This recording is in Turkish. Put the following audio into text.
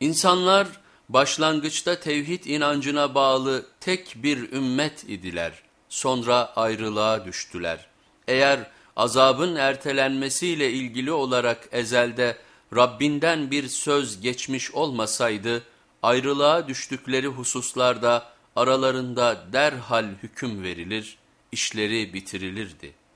İnsanlar başlangıçta tevhid inancına bağlı tek bir ümmet idiler. Sonra ayrılığa düştüler. Eğer azabın ertelenmesiyle ilgili olarak ezelde Rabbinden bir söz geçmiş olmasaydı, ayrılığa düştükleri hususlarda aralarında derhal hüküm verilir, işleri bitirilirdi.''